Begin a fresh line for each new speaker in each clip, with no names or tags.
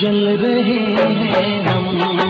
जल रहे हैं हम।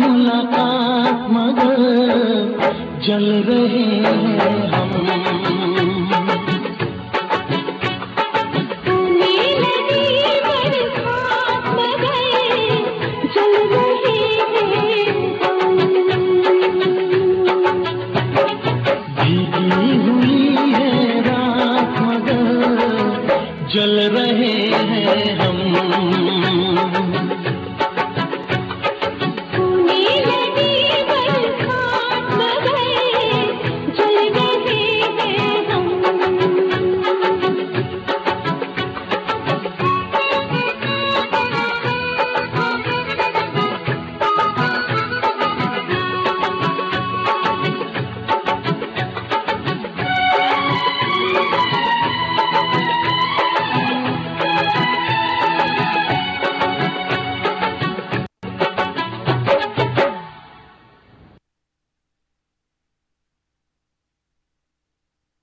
मुलाकात मगर जल रहे हैं।